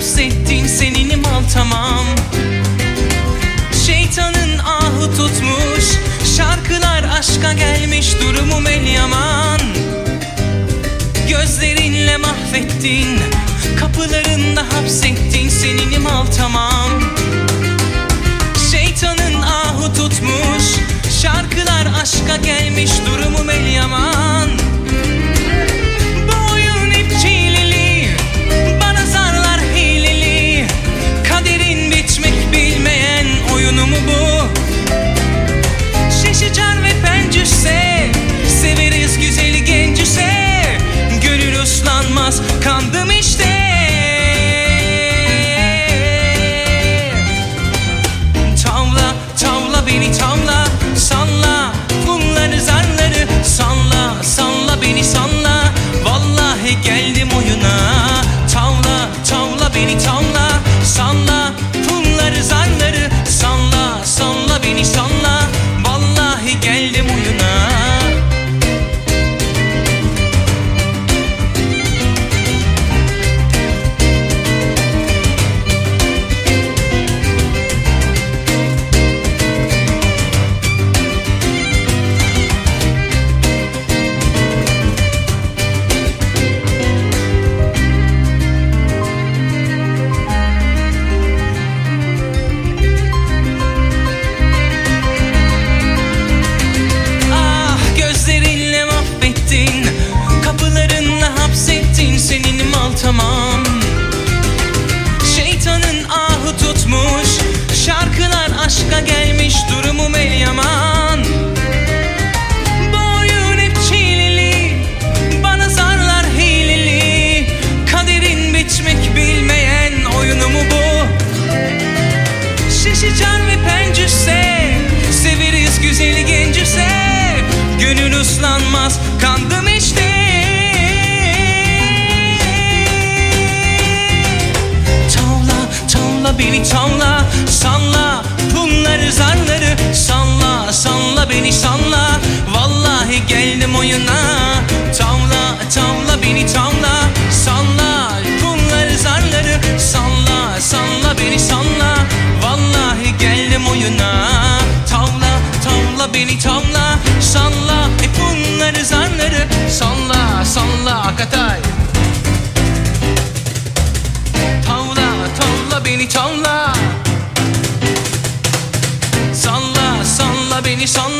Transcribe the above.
hapsettin seninim al tamam. Şeytanın ahı tutmuş Şarkılar aşka gelmiş durumum el Gözlerinle mahvettin Kapılarında hapsettin seninim al tamam. Şeytanın ahu tutmuş Şarkılar aşka gelmiş durumum el olmaz Kandım işte. Tavla tavla beni tavla Salla. Bunları zarları Salla salla beni salla. Vallahi geldim oyuna. tonla Salla salla beni salla.